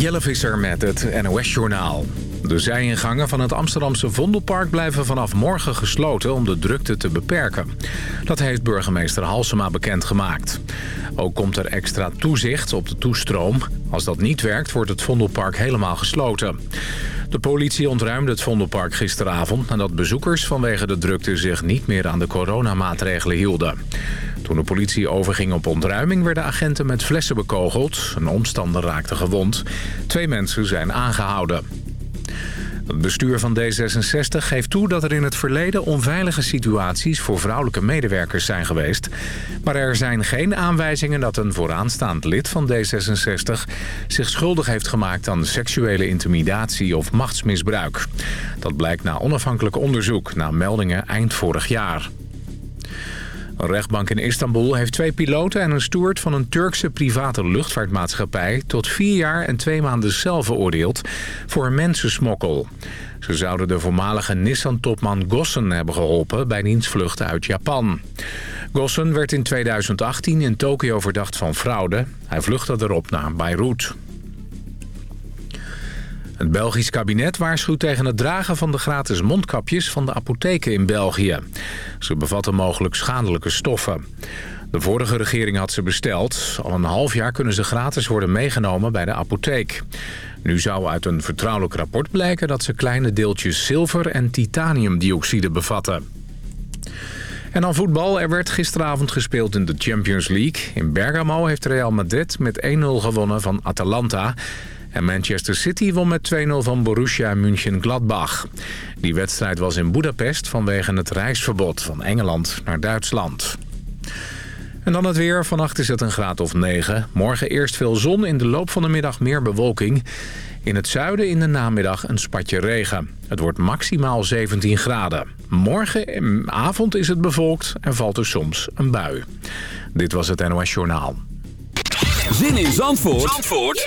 Jelle Visser met het NOS-journaal. De zijingangen van het Amsterdamse Vondelpark blijven vanaf morgen gesloten om de drukte te beperken. Dat heeft burgemeester Halsema bekendgemaakt. Ook komt er extra toezicht op de toestroom. Als dat niet werkt, wordt het Vondelpark helemaal gesloten. De politie ontruimde het Vondelpark gisteravond... nadat bezoekers vanwege de drukte zich niet meer aan de coronamaatregelen hielden. Toen de politie overging op ontruiming werden agenten met flessen bekogeld. Een omstander raakte gewond. Twee mensen zijn aangehouden. Het bestuur van D66 geeft toe dat er in het verleden onveilige situaties voor vrouwelijke medewerkers zijn geweest. Maar er zijn geen aanwijzingen dat een vooraanstaand lid van D66 zich schuldig heeft gemaakt aan seksuele intimidatie of machtsmisbruik. Dat blijkt na onafhankelijk onderzoek na meldingen eind vorig jaar. Een rechtbank in Istanbul heeft twee piloten en een steward van een Turkse private luchtvaartmaatschappij tot vier jaar en twee maanden cel veroordeeld voor mensensmokkel. Ze zouden de voormalige Nissan-topman Gossen hebben geholpen bij dienstvluchten uit Japan. Gossen werd in 2018 in Tokio verdacht van fraude. Hij vluchtte erop naar Beirut. Het Belgisch kabinet waarschuwt tegen het dragen van de gratis mondkapjes van de apotheken in België. Ze bevatten mogelijk schadelijke stoffen. De vorige regering had ze besteld. Al een half jaar kunnen ze gratis worden meegenomen bij de apotheek. Nu zou uit een vertrouwelijk rapport blijken dat ze kleine deeltjes zilver en titaniumdioxide bevatten. En dan voetbal. Er werd gisteravond gespeeld in de Champions League. In Bergamo heeft Real Madrid met 1-0 gewonnen van Atalanta. En Manchester City won met 2-0 van Borussia München-Gladbach. Die wedstrijd was in Budapest vanwege het reisverbod van Engeland naar Duitsland. En dan het weer. Vannacht is het een graad of 9. Morgen eerst veel zon, in de loop van de middag meer bewolking. In het zuiden in de namiddag een spatje regen. Het wordt maximaal 17 graden. Morgenavond is het bevolkt en valt er soms een bui. Dit was het NOS Journaal. Zin in Zandvoort, Zandvoort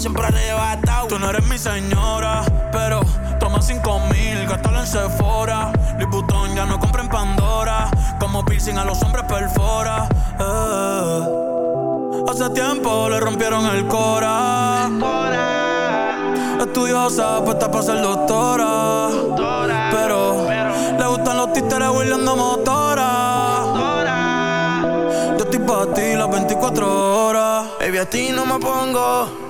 Siempre arrebatado. Tú no eres mi señora, pero toma cinco mil, gástalo en Sephora. Louis ya no compra en Pandora. Como piercing a los hombres perfora. Eh. Hace tiempo le rompieron el cora. Estudiosa, puesta para ser doctora. Pero, le gustan los títeres huirleando motora. Yo estoy para ti las 24 horas. Baby, a ti no me pongo.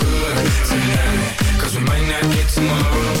get tomorrow